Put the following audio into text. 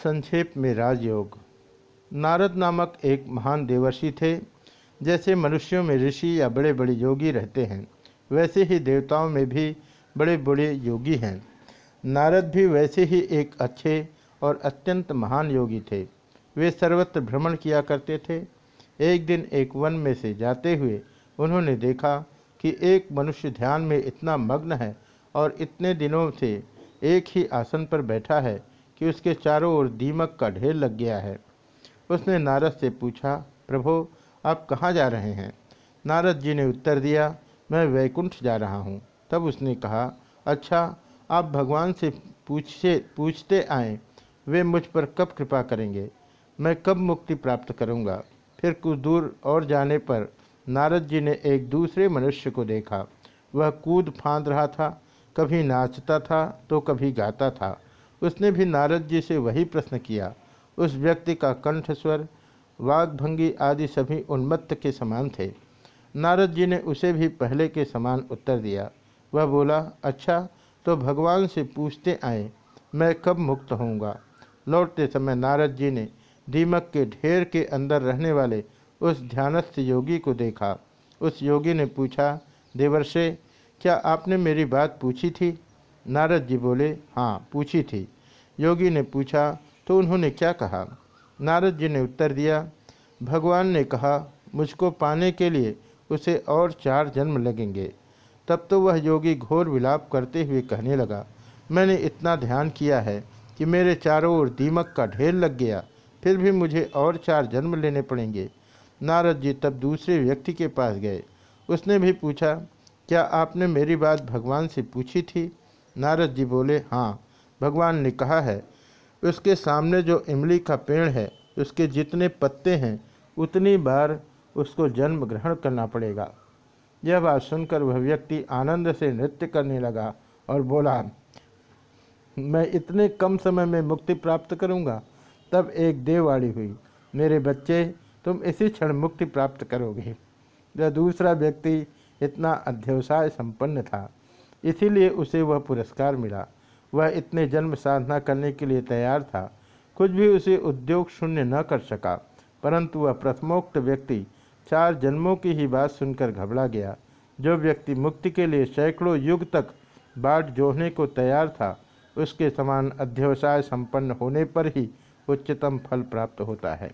संक्षेप में राजयोग। नारद नामक एक महान देवर्षि थे, जैसे मनुष्यों में ऋषि या बड़े बड़े योगी रहते हैं, वैसे ही देवताओं में भी बड़े बड़े योगी हैं। नारद भी वैसे ही एक अच्छे और अत्यंत महान योगी थे। वे सर्वत्र भ्रमण किया करते थे। एक दिन एक वन में से जाते हुए उन्होंने देखा कि एक मनुष्य ध्यान में इतना मग्न है और इतने दिनों से एक ही आसन पर बैठा है। कि उसके चारों ओर दीमक का ढेर लग गया है। उसने नारद से पूछा, प्रभो, आप कहाँ जा रहे हैं? नारद जी ने उत्तर दिया, मैं वैकुंठ जा रहा हूँ। तब उसने कहा अच्छा आप भगवान से पूछे, पूछते आए, वे मुझ पर कब कृपा करेंगे? मैं कब मुक्ति प्राप्त करूँगा? फिर कुछ दूर और जाने पर नारद जी ने एक दूसरे मनुष्य को देखा। वह कूद फांद रहा था, कभी नाचता था तो कभी गाता था। उसने भी नारद जी से वही प्रश्न किया। उस व्यक्ति का कंठ स्वर वाघभंगी आदि सभी उन्मत्त के समान थे। नारद जी ने उसे भी पहले के समान उत्तर दिया। वह बोला अच्छा तो भगवान से पूछते आए, मैं कब मुक्त होऊँगा? लौटते समय नारद जी ने दीमक के ढेर के अंदर रहने वाले उस ध्यानस्थ योगी को देखा। उस योगी ने पूछा, देवर्षे, क्या आपने मेरी बात पूछी थी? नारद जी बोले हाँ पूछी थी। योगी ने पूछा तो उन्होंने क्या कहा? नारद जी ने उत्तर दिया, भगवान ने कहा, मुझको पाने के लिए उसे और चार जन्म लगेंगे। तब तो वह योगी घोर विलाप करते हुए कहने लगा, मैंने इतना ध्यान किया है कि मेरे चारों ओर दीमक का ढेर लग गया, फिर भी मुझे और चार जन्म लेने पड़ेंगे। नारद जी तब दूसरे व्यक्ति के पास गए। उसने भी पूछा, क्या आपने मेरी बात भगवान से पूछी थी? नारद जी बोले हाँ भगवान ने कहा है, उसके सामने जो इमली का पेड़ है, उसके जितने पत्ते हैं, उतनी बार उसको जन्म ग्रहण करना पड़ेगा। यह बात सुनकर वह व्यक्ति आनंद से नृत्य करने लगा और बोला, मैं इतने कम समय में मुक्ति प्राप्त करूँगा, तब एक देववाड़ी हुई। मेरे बच्चे, तुम इसी क्षण मुक्ति प्राप्त करोगे। यह दूसरा व्यक्ति इतना अध्यवसाय संपन्न था। इसीलिए उसे वह पुरस्कार मिला। वह इतने जन्म साधना करने के लिए तैयार था। कुछ भी उसे उद्योग शून्य न कर सका, परंतु वह प्रथमोक्त व्यक्ति चार जन्मों की ही बात सुनकर घबरा गया। जो व्यक्ति मुक्ति के लिए सैकड़ों युग तक बाट जोड़ने को तैयार था, उसके समान अध्यवसाय संपन्न होने पर ही उच्चतम फल प्राप्त होता है।